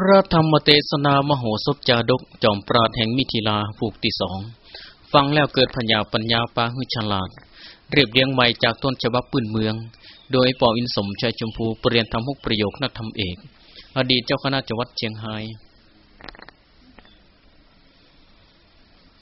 พระธรรมเทศนามโหสถจาดกจอมปราดแห่งมิถิลาผูกที่สอง ฟังแล้วเกิดพญาปัญญาปาหุฉลาด เรียบเรียงใหม่จากต้นฉบับปืนเมือง โดยปออินสมชัยชมพูปรริยนทำหกประโยคนักธรรมเอก อดีตเจ้าคณะจังหวัดเชียงไฮ้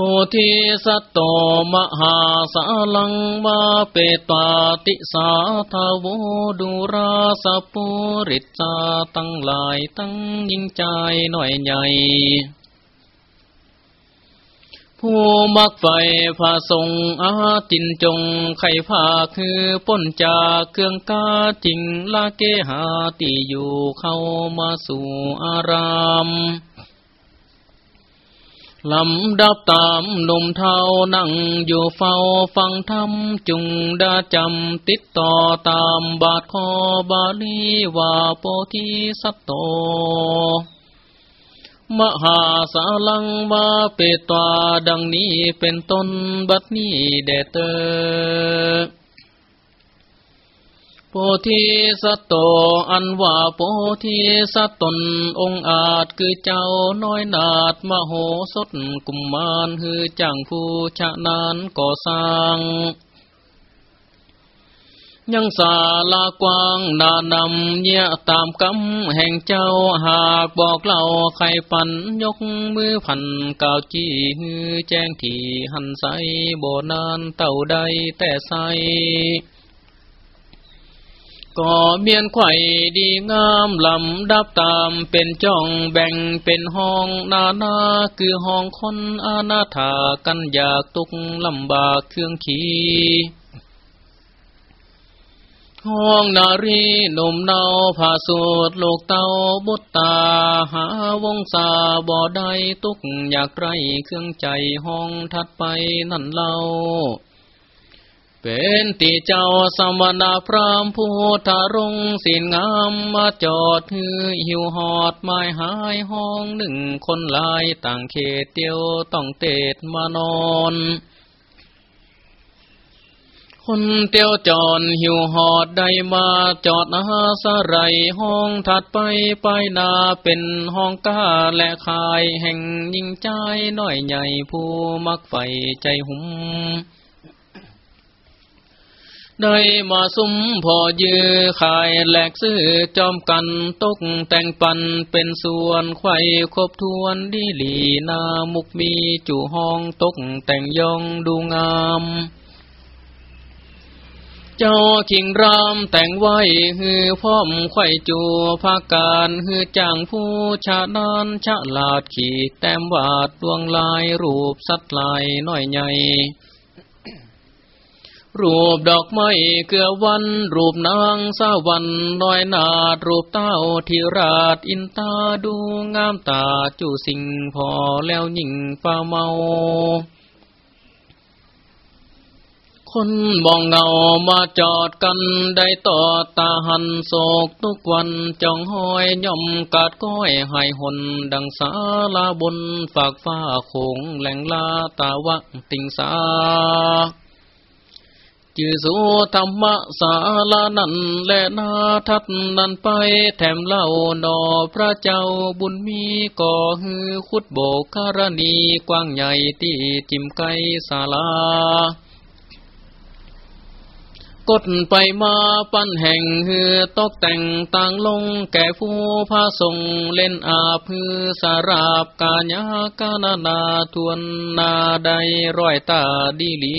โพธิสัตโตมหาสาลังวาเปตาติสาทาวดุราสปุริจาตั้งหลายตั้งยิ่งใจหน่อยใหญ่ผู้มักไฟผาทรงอาจินจงไข่ผาคือป้นจากเครื่องกาจิงลาเกหาตีอยู่เข้ามาสู่อาราม ลำดับตามหนุ่มเทานั่งอยู่เฝ้าฟังธรรมจุงดาจำติดต่อตามบาทคอบาลีว่าโพธิสัตโต มหาสาลังมาเปตวาดังนี้เป็นต้นบัดนี้เดเตอ ธิสัตโตอันว่าโพธิสัตตนองอาจคือเจ้าน้อยนาดมโหสถกุมมารคือจังผู้ชะนานก่อสร้างยังสาลากว้างนานำเนี่ยตามกำแห่งเจ้าหากบอกเล่าใครปันยกมือพันกาวจี้ฮือแจ้งที่หันใสโบนานเต่าใดแต่ใส ก็เมียนไข่ดีงามลำดับตามเป็นจ้องแบ่งเป็นห้องนานาคือห้องคนอาณาถากันอยากตุกลำบากเครื่องขี่ห้องนารีหนุ่มเนาผาสูตรลูกเต้าบุตตาหาวงสาบ่อใดตุกอยากไรเครื่องใจห้องถัดไปนั่นเล่า เป็นตีเจ้าสมณพรามผู้ทารงสินงามมาจอดฮือหิวหอดไม้หายห้องหนึ่งคนลายต่างเขตเดียวต้องเตดมานอน คนเตียวจอนหิวหอดได้มาจอดอาสไรห้องถัดไปไปนาเป็นห้องก้าและคายแห่งยิ่งใจน้อยใหญ่ผู้มักไฟใจหุ่ม ได้มาซุ้มพอยือขายแหลกซื้อจอมกันตกแต่งปันเป็นส่วนไข่ครบทวนดีหลีนามุกมีจู่ห้องตกแต่งยองดูงาม เจ้าขิงรามแต่งไว้ฮือพร้อมไข่จูภาการฮือจางผู้ชาดานชะลาดขีดแต้มวาดดวงลายรูปสัตว์ลายน้อยใหญ่ รูปดอกไม้เกลือวัน รูปนางสาวันน้อยนาด รูปเต้าทีราชอินตาดูงามตาจูสิงพอแล้วยิ่งฟ้าเมาคนมองเงามาจอดกันได้ต่อตาหันโศกทุกวันจ้องห้อยย่อมกาดก้อยหายหนดังสาลาบนฝากฟ้าโขงแหลงลาตาวะติงสา จือสูธรรมสาลานันและนาทัดนันไปแถมเล่าหนอพระเจ้าบุญมีก่อฮือคุดโบกคารณีกว้างใหญ่ที่จิมไกศาลากดไปมาปั้นแห่งเฮือตกแต่งต่างลงแก่ผู้พาส่งเล่นอาพือสาราบกาญากานานาทวนนาใดร้อยตาดีลี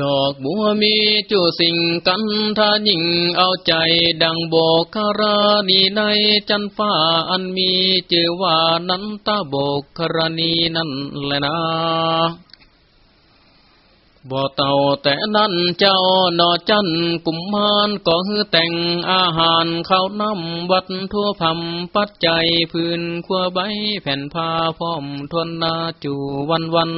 ดอกบัวมีจูสิ่งกันท่ายิ่งเอาใจดังโบกคารานีในจันฟ้าอันมีจือว่านันตาโบกคารานีนั่นแหละนะบ่เต่าแต่นั้นเจ้านอจันกุมมานก็ฮือแต่งอาหารข้าวนำวัดทั่วพำปัจจัยพื้นขัวใบแผ่นผ้าพร้อมทวนนาจูวันวัน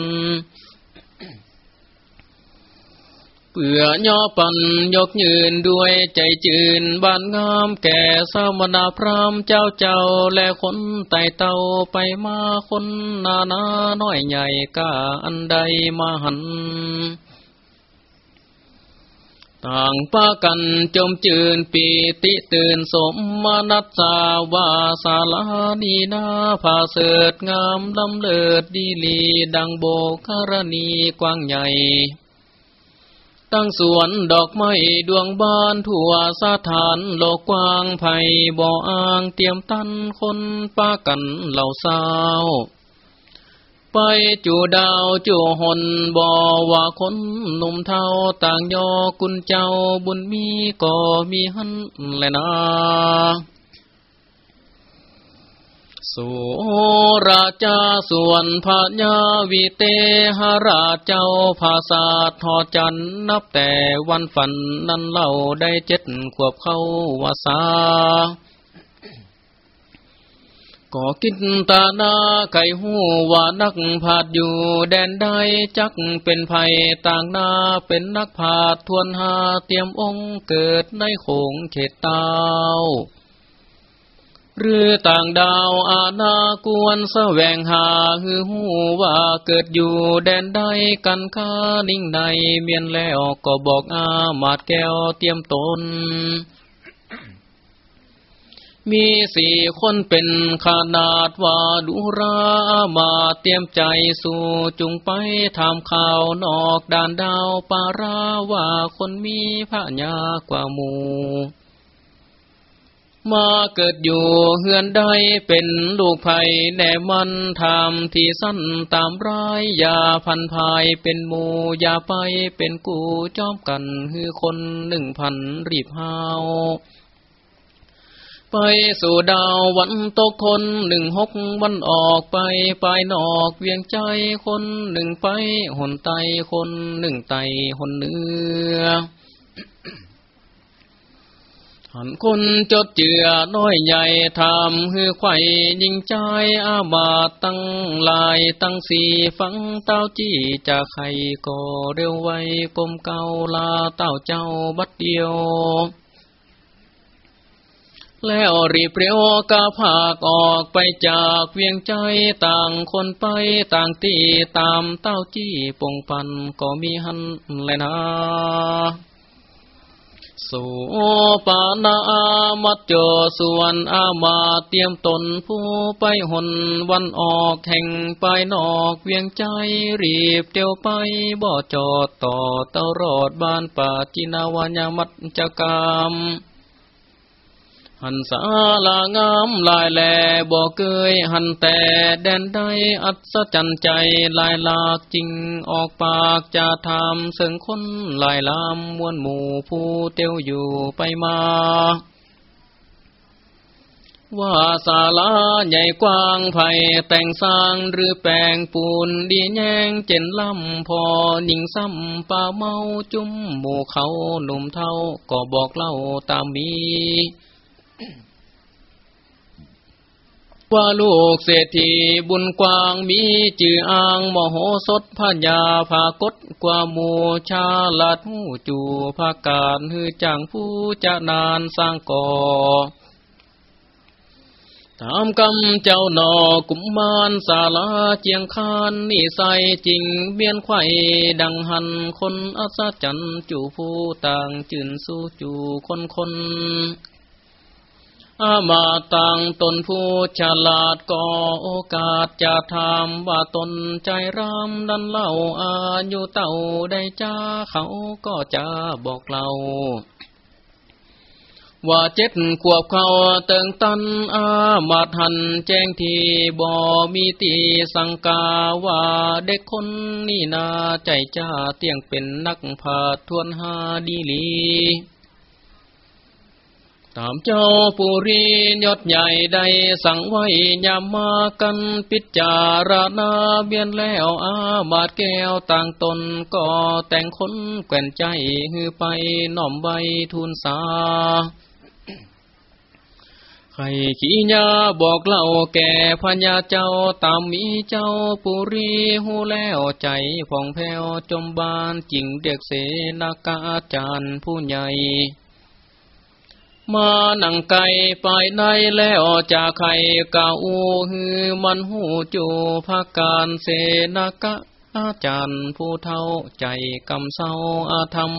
เปื่อย่อปันยกยืนด้วยใจจืนบ้านงามแก่สมณพรามเจ้าเจ้าและคนไต่เต่าไปมาคนนานาน้อยใหญ่กาอันใดมาหันต่างปากันจมจืนปีติตื่นสมมานัสสาวาสาลานีนาผาเสดงามลำเลิดดีลีดังโบกรณีกว้างใหญ่ ตั้งสวนดอกไม้ดวงบานทั่วสถานโลกกว้างไผ่บ่ออ่างเตรียมตั้นคนป้ากันเหล่าสาวไปจู่ดาวจู่หนบ่ว่าคนหนุ่มเท่าต่างยอกุญเจ้าบุญมีก็มีหันแลนะ สุราชาส่วนพญาวิเตหราชเจ้าภาษาทอจันนับแต่วันฝันนั้นเล่าได้เจ็ดขวบเข้าวาสาก็กินตาหน้าไก่หูว่านักผาดอยู่แดนใดจักเป็นภัยต่างนาเป็นนักผาดทวนหาเตรียมองค์เกิดในโขงเขตเตา หรือต่างดาวอาณากวนแสวงหาฮือหูว่าเกิดอยู่แดนใดกันค้านิ่งในเมียนแล้วก็บอกอามาดแก้วเตรียมตน มีสี่คนเป็นขนาดว่าดุรามาเตรียมใจสู่จุงไปทำข่าวนอกด่านดาวปาราว่าคนมีพระญากว่าหมู่ มาเกิดอยู่เฮือนใดเป็นลูกไผ่แน่มันทำที่สั้นตามร้ายอย่าพันภายเป็นหมูอย่าไปเป็นกูจอมกันฮือคนหนึ่งพันรีบหาวไปสู่ดาววันตกคนหนึ่งหกวันออกไปไปนอกเวียงใจคนหนึ่งไปหนไตคนหนึ่งไตหนเนื้อ หันคนจดเจือน้อยใหญ่ทำฮือไข่ยิงใจอามาตั้งลายตั้งสีฟังเต้าจี้จะไข่ก็เร็วไวกลมเกาลาเต้าเจ้าบัดเดียว แล้วรีบเรียวกาผากออกไปจากเวียงใจต่างคนไปต่างตีตามเต้าจี้ปงปันก็มีหันแลยนะ สุปานามัจโจส่วนอามาเตรียมตนผู้ไปหนวันออกแห่งไปนอกเวียงใจรีบเตียวไปบ่จอดต่อเตารอดบ้านป่าจินาวัญมัจจกรรม หันสาลางามลายแลบ่เกยหันแต่แดนใดอัศจรรย์ใจลายหลากจริงออกปากจะทำเสิงคนลายลามมวนหมู่ผู้เตียวอยู่ไปมาว่าศาลาใหญ่กว้างไผ่แต่งสร้างหรือแปลงปูนดีแยงเจนลำพอหญิงซ้ำป่าเมาจุ้มหมู่เขาหนุ่มเท่าก็บอกเล่าตามมี ว่าลูกเศรษฐีบุญกว้างมีจืออ่างมโหสถพญาภากดกว่าหมูชาลัดหูจูภาการฮือจังผู้จะนานสร้างก่อตามกำเจ้าหนอกุมมานสาลาเจียงคานนี่ใสจริงเบียนไข่ดังหันคนอัศจรรย์จูผู้ต่างจืนสู้จูคนคน มาตังตนผู้ฉลาดก็โอกาสจะทำว่าตนใจรำดันเล่าอายุเต่าได้จ้าเขาก็จะบอกเราว่าเจ็ดขวบเขาเติงตันอามาทันแจ้งทีบ่มีตีสังกาว่าเด็กคนนี่นาใจจ้าเตียงเป็นนักผาทวนหาดีลี ตามเจ้าปุรียศใหญ่ใดสั่งไว้ยามมากันพิจารณาเบียนแล้วอาบาดแก้วต่างตนก็แต่งคนแก่นใจฮือไปน้อมใบทุนสาใครขี้ยาบอกเล่าแก่พญาเจ้าตามมีเจ้าปุรีหูแล้วใจผ่องแผ้วจมบานจิงเด็กเสนากาจารย์ผู้ใหญ่ มาหนังไก่ไปในแล้วจากไข่กาอูฮือมันหูจูพักการเสนากะ อาจารย์ผู้เท่าใจกำเศร้าอาธรรม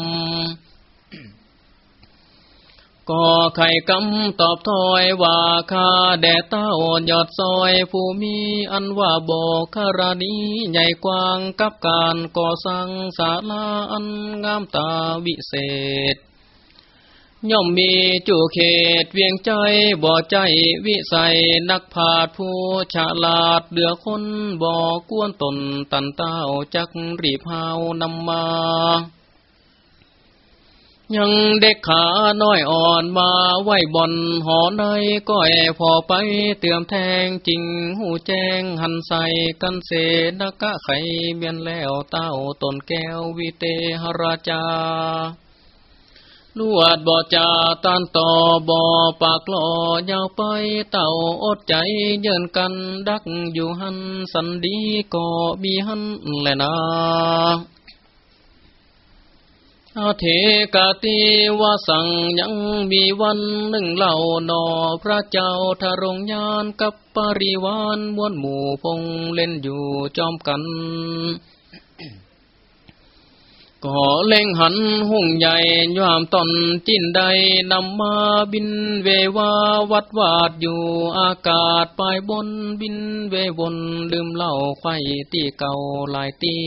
ก็ไข่กำตอบถอยว่าข้าแด่เต้ายอดซอยผู้มีอันว่าบอกคารานีใหญ่กว้างกับการก่อสร้างศาลาอันงามตาวิเศษ ย่อมมีจูเขตเวียงใจบ่อใจวิสัยนักผาดผู้ฉลาดเดือคนบ่อกวนตนตันเต้าจักรีพาวนำมา ยังเด็กขาน้อยอ่อนมาไหวบอนหอในก้อยพอไปเติมแทงจริงหูแจ้งหันใส่กันเสนกะไขเมียนแล้วเต้าตนแก้ววิเตหราชา ลวดบ่อจาตานต่อบ่อปากลอยาวไปเต่าอดใจเยินกันดักอยู่หันสันดีก็มีหันแลนะอาเทกาติวาสังยังมีวันหนึ่งเล่านอพระเจ้าทารงยานกับปริวานมวนหมู่พงเล่นอยู่จอมกัน ก็เล่งหันหุ่งใหญ่ยามตอนจินใดนำมาบินเววาวัดวาดอยู่อากาศปลายบนบินเววนลืมเล่าไข่ตีเก่าลายตี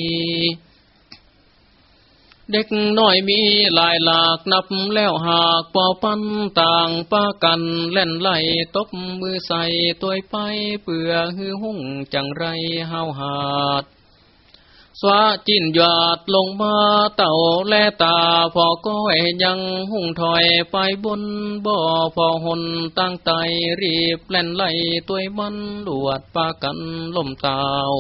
เด็กน้อยมีหลายหลากนับแล้วหากป่าปันต่างป้ากันเล่นไหลตบมือใส่ตัวไปเปื่อหือหุ่งจังไรเฮาหาด สวะจินหยาดลงมาเต่าแลตาพอก้อยยังหุ่งถอยไปบนบ่อพอหนตั้งไตรีบเล่นไหลตัวมันลวดปากันล่มตาว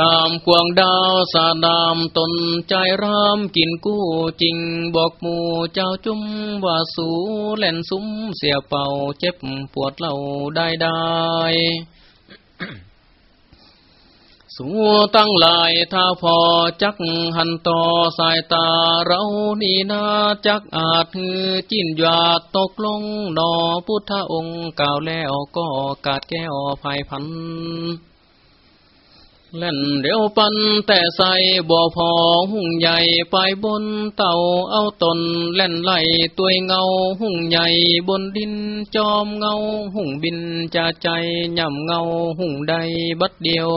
ตามควงดาวสาดามตนใจรามกินกู้จริงบอกหมู่เจ้าจุ้มว่าสูเล่นซุ้มเสียเป่าเจ็บปวดเล่าได้ได้ สูตั้งลายถ้าพอจักหันต่อสายตาเรานี่นาจักอาจฮือจิ้นหยาดตกลงนอพุทธองค์กล่าวแล้วก็กาดแก้วภายพันเล่นเร็วปันแต่ใส่บ่อพอหุ่งใหญ่ไปบนเต่าเอาตนเล่นไหลตัวเงาหุ่งใหญ่บนดินจอมเงาหุ่งบินจะใจย่ำเงาหุ่งใดบัดเดียว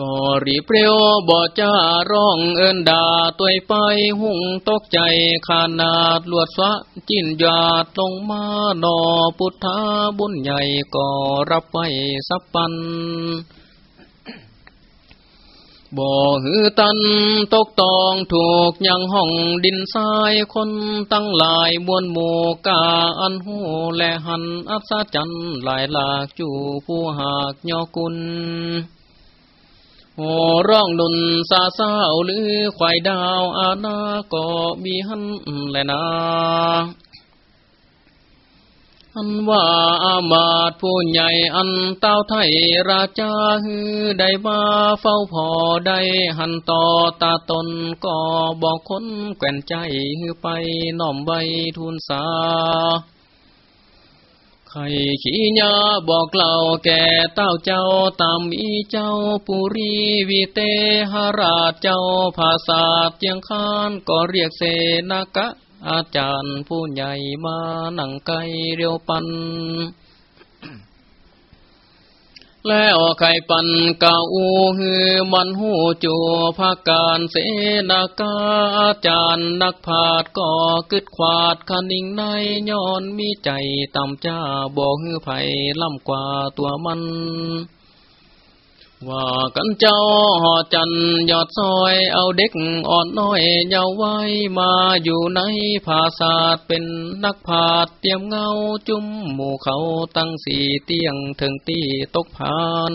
ก็รีเปรียวบ่จ้าร้องเอินดาตัวไปหุ่งตกใจขานาดลวดสะจิ้นหยาดลงมาดอพุทธาบุญใหญ่ก็รับไว้สับปันบ่หือตันตกตองถูกยังห้องดินทรายคนตั้งหลายมวลหมู่กาอันหูและหันอัศจรรย์หลายหลากจู่ผู้หากยอกุล โอร้องดุนซาเศร้าหรือควายดาวอาณาก็มีหันแลนาอันว่าอามาตผู้ใหญ่อันเต้าไทยราชาฮือได้มาเฝ้าพอได้หันต่อตาตนก็บอกคนแก่นใจฮือไปน้อมใบทุนสา ใครขี้ยาบอกเล่าแก่เต้าเจ้าตามมีเจ้าปุรีวิเตหราชเจ้าภาษาเจียงคานก็เรียกเสนากะ อาจารย์ผู้ใหญ่มาหนังไกเรียวปัน แล้วไข่ปันกาอูฮือมันหูจูภาการเสนากาอาจารย์นักผาดก่อกึดขวาดคนิ่งในย้อนมีใจต่ำจ้าบอกฮือไผ่ล่ำกว่าตัวมัน ว่ากันเจ้าหอจันยอดซอยเอาเด็กอ่อนน้อยเยาว์ไว้มาอยู่ในภาศาสเป็นนักผาดเตรียมเงาจุ้มหมู่เขาตั้งสี่เตียงถึงตีตกผาน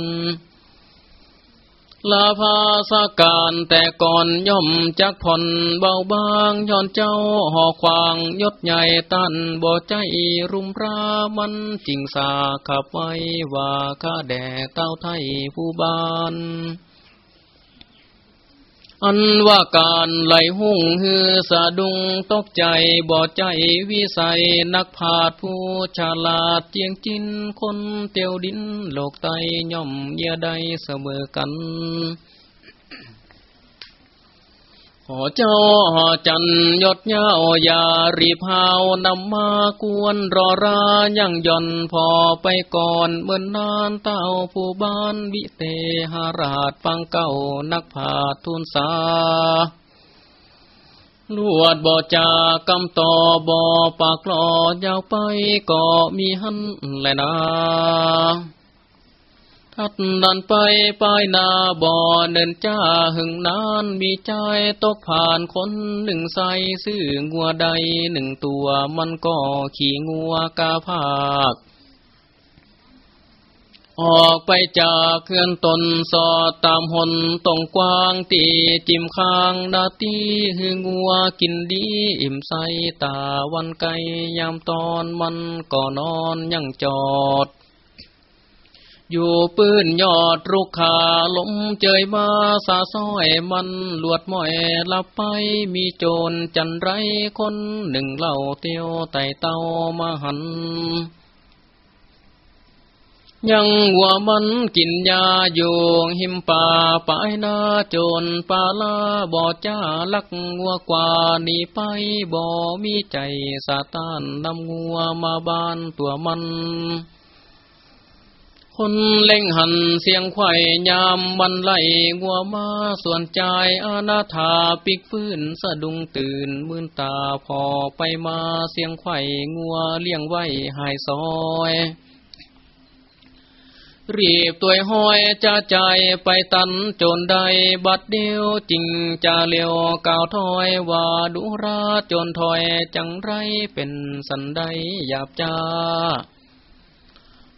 ลาภาสการแต่ก่อนย่อมจักผ่อนเบาบางย้อนเจ้าหอควางยศใหญ่ตันบ่ใจรุมรามันจริงสาขับไว้ว่าข้าแด่เต้าไทยผู้บาน อันว่าการไหลหุ่งฮือสะดุงตกใจบ่ใจวิสัยนักผาดผู้ฉลาดเจียงจินคนเตียวดินโลกไตย่อมเยียใดเสมอกัน หอเจ้าจันยศเย้ายารีพาวนำมากวนรอรายังย่อนพอไปก่อนเมื่อนนานเต้าผู้บ้านวิเตหาราชฟังเก่านักผาทุนสาลวดบ่จากำต่อบ่อปากลอยาวไปก็มีหันแลนา ทัดดันไปปายนาบ่อเดินจ้าหึงนานมีใจตกผ่านคนหนึ่งใสซื้องัวใดหนึ่งตัวมันก็ขี่งัวกาภาค ออกไปจากเคลื่อนตนสอดตามหนตรงกว้างตีจิมข้างนาตีหืองัวกินดี อิ่มใสตาวันไกยามตอนมันก็นอนยังจอด อยู่ปืนยอดรุกขาลมเจยมาสาซ้อยมันลวดม้อยลับไปมีโจรจันไรคนหนึ่งเล่าเตียวไต่เต้ามาหัน ยังวัวมันกินยาอยู่หิมป่าปายนาโจรปาลาบ่อจ้าลักงัวกว่านีไปบ่มีใจสาตานนำงัวมาบ้านตัวมัน คนเล่งหันเสียงไข่ยามวันไล่งัวมาส่วนใจอนาถาปิกฟื้นสะดุงตื่นมื่นตาพอไปมาเสียงไข่งัวเลี้ยงไว้หายซอยรีบตัวห้อยจะใจไปตันจนใดบัดเดียวจริงจะเลี้ยวก่าวถอยว่าดุราจนถอยจังไรเป็นสันใดหยาบจ้า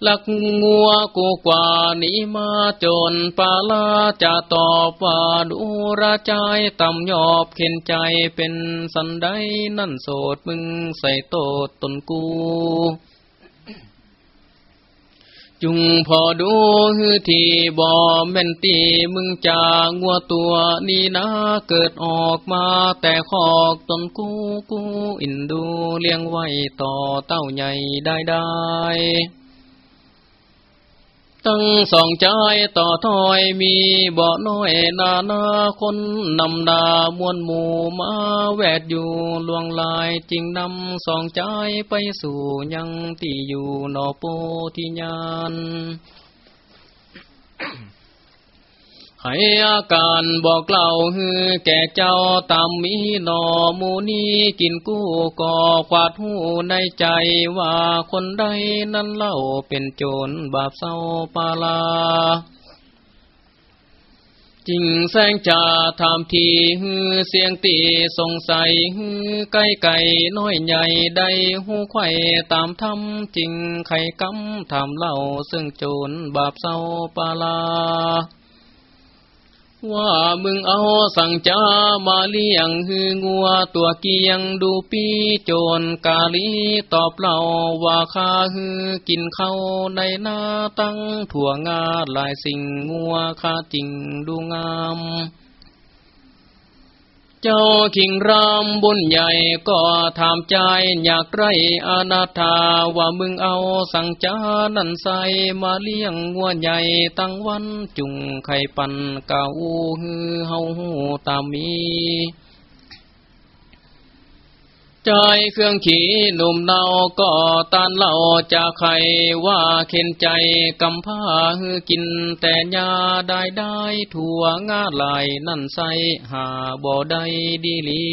ลักงัวกูกว่านี้มาจนปาลาจะตอบว่าดูระใจต่ำยอบเข็นใจเป็นสันไดนั่นโสดมึงใส่โตดตนกูจุงพอดูฮือที่บ่แม่นตีมึงจางัวตัวนี้นะเกิดออกมาแต่ขอกตนกูกูอินดูเลี้ยงไว้ต่อเต้าใหญ่ได้ได้ ตั้งสองใจต่อถอยมีบ่อน้อยนานาคนนำดามวนหมู่มาแวดอยู่ลวงลายจริงนำสองใจไปสู่ยังที่อยู่นอโปทิญาน ให้อาการบอกเล่าฮือแก่เจ้าตามมีนอมูนีกินกู้ก่อควาดหูในใจว่าคนใดนั้นเล่าเป็นโจรบาปเศร้าปาลาจิงแสงจ่าทำทีฮือเสียงตีสงสัยฮือไก่ไก่น้อยใหญ่ใดหูไข่ตามทำจริงไข่กำทำเล่าซึ่งโจรบาปเศร้าปาลา ว่ามึงเอาสั่งจ้ามาเลี้ยงฮืองัวตัวเกียงดูปีโจรกาลีตอบเล่าว่าข้าฮือกินเข้าในนาตั้งถั่วงาหลายสิ่งงัวข้าจริงดูงาม เจ้าขิงรามบุญใหญ่ก็ถามใจอยากไรอนาถาว่ามึงเอาสังจานันใสมาเลี้ยงวัวใหญ่ตั้งวันจุงไข่ปันเก่าฮือเฮาหูตามี ใจเครื่องขี่หนุ่มเนาก็ตานเล่าจากใครว่าเข็นใจกำผ้าฮือกินแต่ยาได้ได้ถั่วงาลายนั่นใสหาบ่ได้ดีลี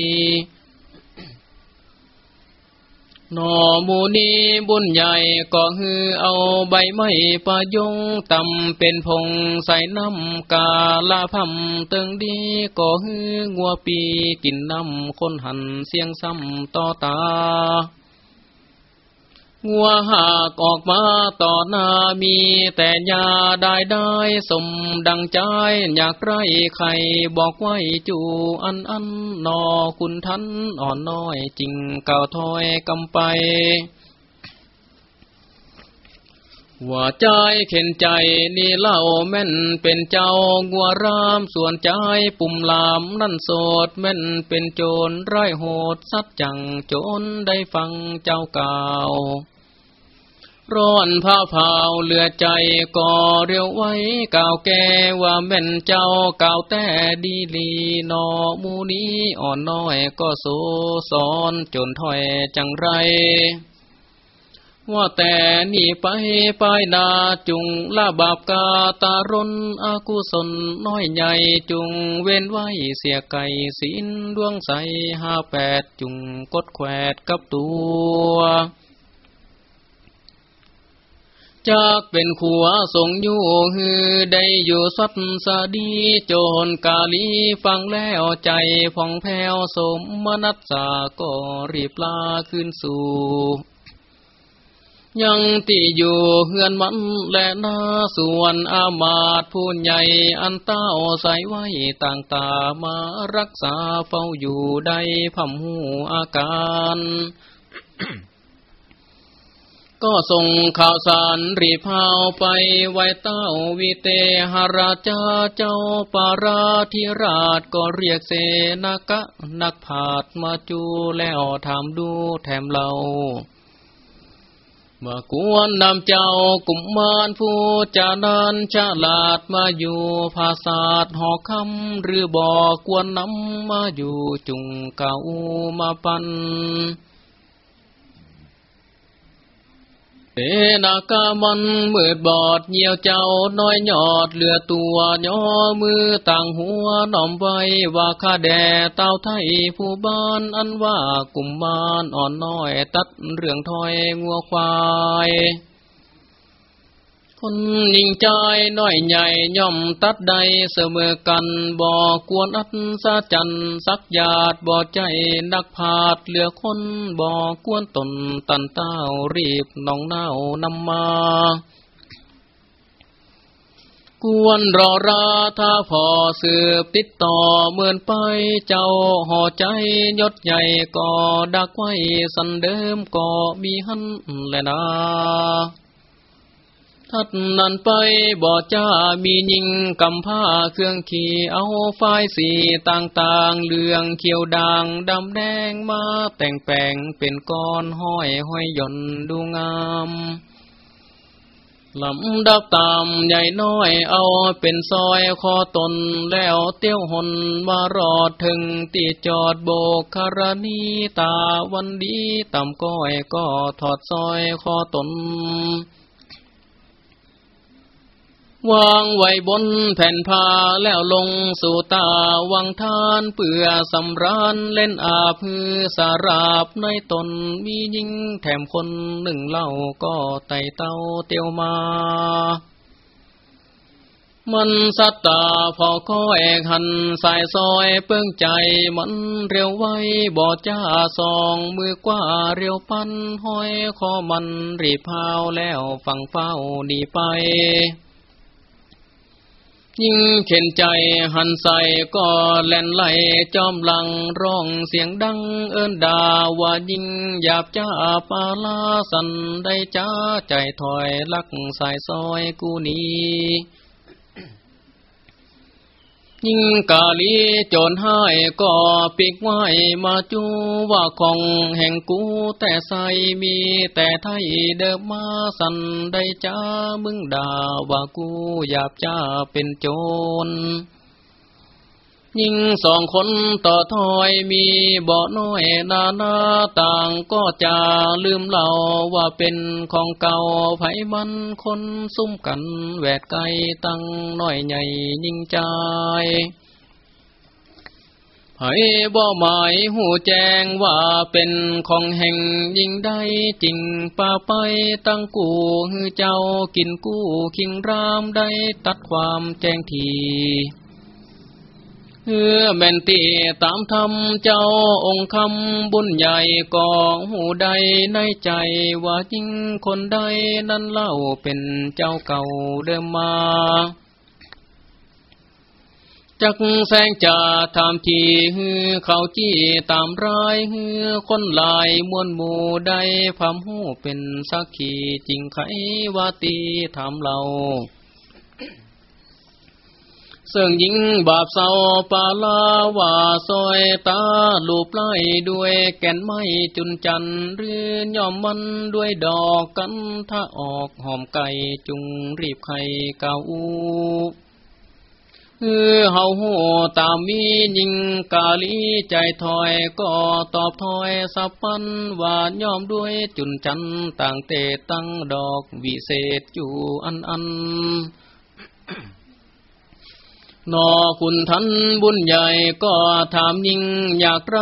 นอมูนีบุญใหญ่ก็ฮือเอาใบไม้ประยงตำเป็นพงใส่น้ำกาลาพัมเติงดีก็ฮืองัวปีกินน้ำคนหันเสียงซ้ำต่อตา งัวหากออกมาต่อหน้ามีแต่ยาได้ได้สมดังใจ อยากไรใครบอกไว้จูอันอันนอคุณทันอ่อนน้อยจริงเก่าถอยกำไป ว่าใจเข็นใจนี่เล่าแม่นเป็นเจ้างัวรามส่วนใจปุ่มลามนั่นโสดแม่นเป็นโจรไร้โหดสัดจังโจรได้ฟังเจ้าเก่าร้อนผ้าเผาเหลือใจก่อเรียวไว้ก่าวแก่ว่าแม่นเจ้าก่าวแต่ดีลีนอมูนี้อ่อนน้อยก็โซสอนจนถอยจังไร ว่าแต่นี่ไปไปนาจุงลาบาบกาตารนอากุศลน้อยใหญ่จุงเว้นไว้เสียไก่สินดวงใสห้าแปดจุงกดแควดกับตัวจากเป็นขัวทรงอยู่ฮือได้อยู่สัตสดี โจรกาลีฟังแล้วใจผ่องแผ้วสมมนัสสาก็รีบลาขึ้นสู่ ยังตีอยู่เฮือนมันและนาส่วนอามาตผู้ใหญ่อันเต้าใส่ไว้ต่างตามารักษาเฝ้าอยู่ได้พมหูอาการ ก็ส่งข่าวสารรีพาวไปไว้เต้าวิเตหราชาเจ้าปาราธิราชก็เรียกเสนากะนักผาดมาจูแล้วถามดูแถมเรา เมื่อกวนนำเจ้ากุมมารผู้จานันฉลาดมาอยู่ภาษาหอคำหรือบอกควนนำมาอยู่จุงเก่ามาปัน เอนากามันมืดบอดเหี่ยวเจ้าน้อยหยอดเหลือตัวย่อมือต่างหัวน้อมไว้ว่าข้าแด่เต้าไทยผู้บ้านอันว่ากุมมานอ่อนน้อยตัดเรื่องถอยงัวควาย คนยิงใจน้อยใหญ่ย่อมตัดใดเสมอกันบ่กวนอัศสาจันสักหยาดบ่ใจนักพาดเหลือคนบ่กวนตนตันเต้ารีบน้องเน่านำมากวนรอราถ้าพอสืบติดต่อเหมือนไปเจ้าห่อใจยศใหญ่ก็ดักไว้สันเดิมก็มีหันและนา ทัดนันไปบ่จ้ามียิงกำผ้าเครื่องขี่เอาไฟสีต่างๆเหลืองเขียวด่างดำแดงมาแต่งแปลงเป็นก้อนห้อยห้อยย่นดูงามลำดับตามใหญ่น้อยเอาเป็นซอยคอตนแล้วเตี้ยวหนมารอดถึงตีจอดโบกคารณีตาวันดีต่ำก้อยก็ถอดซอยคอตน วางไว้บนแผ่นผ้าแล้วลงสู่ตาวังทานเปื่อสำรานเล่นอาพือสาราบในตนมียิงแถมคนหนึ่งเล่าก็ไต่เต้าเตียวมา มันสัตตาพอข้อเอกหันสายซอยเปิ้งใจมันเร็วไว้บ่จ้าสองมือกว่าเร็วปันห้อยคอมันรีพาวแล้วฟังเฝ้าดีไป ยิ่งเข็นใจหันใส่ก็แล่นไหลจอมลังร้องเสียงดังเอินดาว่ายิ่งหยาบจ้าปาลาสันได้จ้าใจถอยลักสายซอยกูนี้ ยิ่งกาลีจนให้ก็ปิกไว้มาจูว่าของแห่งกูแต่ใสมีแต่ไทยเดิมมาสันได้จ้ามึงด่าว่ากูหยาบจ้าเป็นโจร ยิ่งสองคนต่อถอยมีบ่อน้อยนานาต่างก็จะลืมเล่าว่าเป็นของเก่าไผมันคนซุ่มกันแวดไกลตั้งน้อยใหญ่ยิ่งใจให้บ่หมายหูแจ้งว่าเป็นของแห่งยิ่งได้จริงป่าไปตั้งกูฮือเจ้ากินกู้คิงรามได้ตัดความแจ้งที เฮือแม่นตีตามธรรมเจ้าองค์คำบุญใหญ่ก่อหูใดในใจว่ายิ่งคนใดนั้นเล่าเป็นเจ้าเก่าเดิมมาจักแสงจ่าทำทีฮือเขาจี้ตามร้ายฮือคนลายมวนหมู่ใดพำหูเป็นสักขีจริงไขว่าตีทำเรา เสื่งยิงบาปเศร้าปาลาว่าซอยตาลูปไล่ด้วยแก่นไม้จุนจันเรือนย่อมมันด้วยดอกกันถ้าออกหอมไก่จุงรีบไข่เกาเออเฮาหูตามมียิงกาลีใจถอยก็ตอบถอยสับปันว่าย่อมด้วยจุนจันต่างเตตั้งดอกวิเศษอยู่อันอัน นอคุณทันบุญใหญ่ก็ถามยิงอยากไร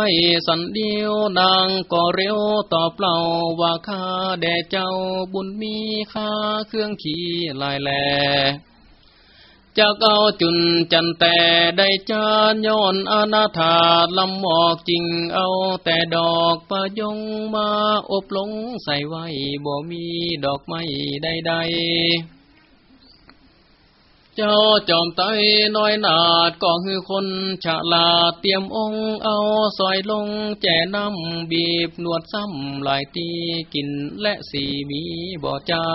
สันเดียวนางก็เร็วตอบเล่าว่าข้าแด่เจ้าบุญมีค่าเครื่องขี่ลายแหลจะเอาจุนจันแต่ได้จานย้อนอนาถาลำหมอกจริงเอาแต่ดอกประยงมาอบลงใส่ไว้บ่มีดอกไม้ใดๆ เจ้าจอมไตน้อยนาดก็คือคนฉลาดเตรียมองเอาซอยลงแจน้ำบีบนวดซ้ำหลายตีกินและสีมีบ่จ้า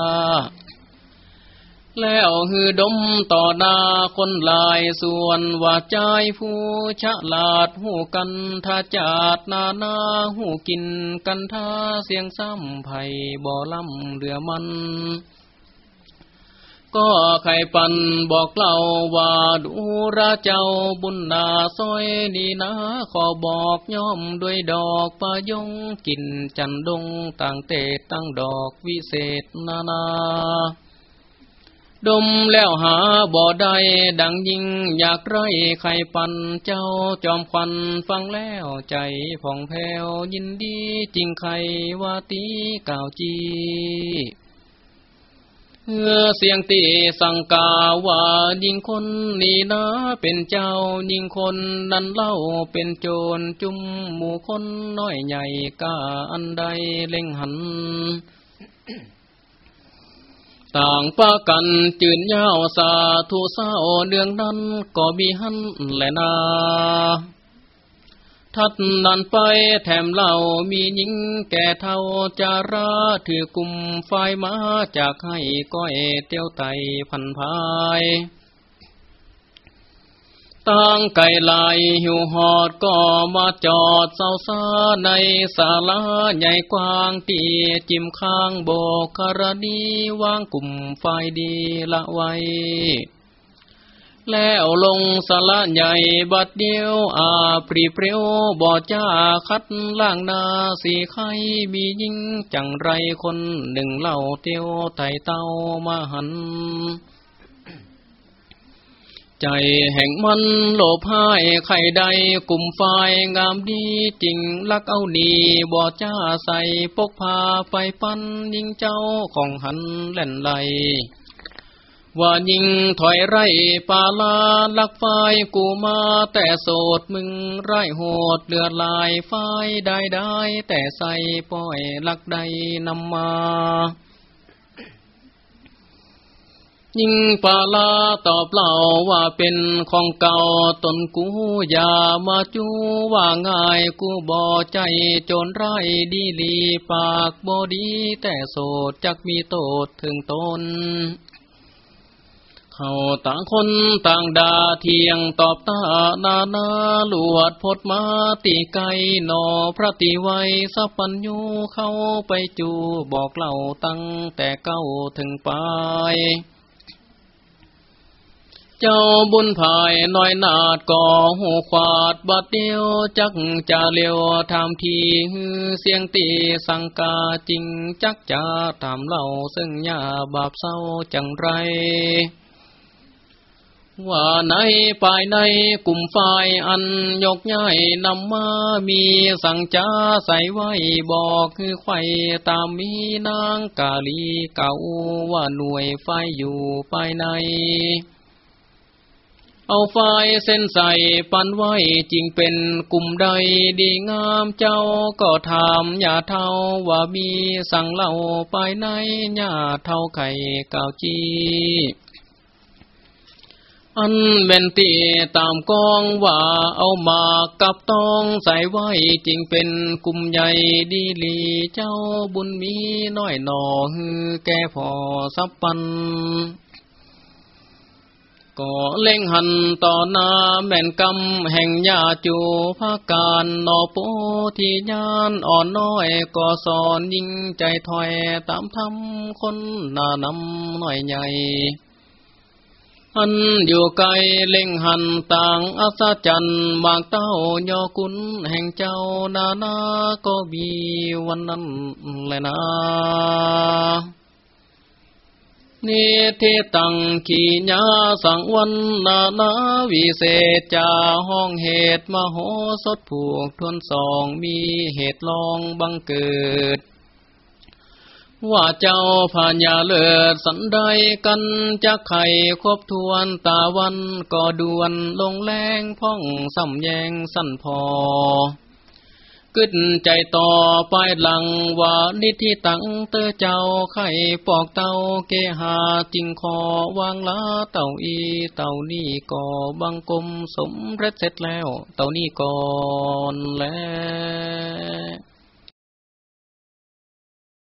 แล้วฮือดมต่อหน้าคนหลายส่วนว่าใจผู้ฉลาดหูกันท่าจาดนานาหูกินกันท่าเสียงซ้ำไผ่บ่ลำเรือมัน ก็ไข่ปันบอกเล่าว่าดูราเจ้าบุญนาซอยนี่นะ ขอบอกย่อมด้วยดอกปะยงกินจันดงต่างเตตั้งดอกวิเศษนานา ดมแล้วหาบ่ได้ดังยิ่งอยากไรไข่ปันเจ้าจอมควันฟังแล้วใจผ่องแผ้วยินดีจริงไขว่าตีก่าวจี เออเสียงตีสังกาว่ายิงคนนี่นะเป็นเจ้ายิงคนนั้นเล่าเป็นโจรจุ่มหมู่คนน้อยใหญ่กาอันใดเล่งหัน ต่างปากันจืนยาวสาธุเศร้าเดืองนั้นก็มีหันแหละนา ทัดนันไปแถมเล่ามีหญิงแก่เท่าจาราถือกุมไฟมาจากให้ก้อยเตี้ยวไตพันพายตั้งไก่ลายหิวหอดก็มาจอดเศร้าซาในศาลาใหญ่กว้างตีจิมข้างโบกคารดีวางกลุ่มไฟดีละไว้ แล้วลงสละใหญ่บัดเดียวอาปรีเปรียวบ่อจ้าคัดล่างนาสีไข่มียิ่งจังไรคนหนึ่งเล่าเตียวไต่เต้ามาหัน ใจแห่งมันโลภให้ไข่ใดกลุ่มไฟงามดีจริงลักเอาดีบ่อจ้าใส่ปกพาไปปันยิงเจ้าของหันเล่นไหล ว่ายิงถอยไร่ปาลาลักไฟกูมาแต่โสดมึงไรโหดเลือดลายไฟได้ได้แต่ใส่ป้อยลักใดนำมายิงปาลาตอบเล่าว่าเป็นของเก่าตนกูอย่ามาจูว่าง่ายกูบ่ใจจนไรดีลีปากบอดีแต่โสดจักมีโตดถึงตน เขาต่างคนต่างดาเทียงตอบตานานาลวดพดมาตีไกหนอพระติไวสัปัญญูเข้าไปจูบอกเล่าตั้งแต่เก้าถึงปลายเจ้าบุญภายน้อยนาดก่อหูควาดบัดเดียวจักจะเลียวทำทีเสียงตีสังกาจริงจักจะตามเล่าซึ่งยาบาปเศร้าจังไร ว่าในปายในกลุ่มฝ่ายอันยกย่ายนำมามีสังจาใส่ไว้บอกคือไข่ตามมีนางกาลีเก่าว่าหน่วยไฟอยู่ภายใน เอาไฟเส้นใส่ปันไว้จริงเป็นกลุ่มใดดีงามเจ้าก็ถามอย่าเท่าว่ามีสั่งเล่าไปในอย่าเท่าไข่เก่าจี อันเวนตีตามกองว่าเอามากับตองใส่ไว้จริงเป็นกลุ่มใหญ่ดีลีเจ้าบุญมีน้อยหนอฮือแก่พอสับปันก็เล่งหันต่อหน้าแม่นกำแห่งญาจูภาการนอโปที่ยานอ่อนน้อยก็สอนยิ่งใจถอยตามทำคนนานำหน่อยใหญ่ อันอยู่ไกลเล่งหันต่างอัศจรรย์บางเต้ายอกุนแห่งเจ้านานาก็มีวันนั้นแลยนะนิเทตังขีญาสังวันนานาวิเศษจาห้องเหตุมโหสถผูกทวนสองมีเหตุลองบังเกิด ว่าเจ้าพญาเลิศสันใดกันจะไข่ครบทวนตาวันก็ดวนลงแรงพ่องสำแยงสั้นพอกึดใจต่อไปหลังว่านิธิตังเตอเจ้าไข่ปอกเต้าเกหาจิงคอวางลาเต่าอีเต่านี่ก่อบังกลมสมเร็จเสร็จแล้ว เต่านี่ก่อนแล้ว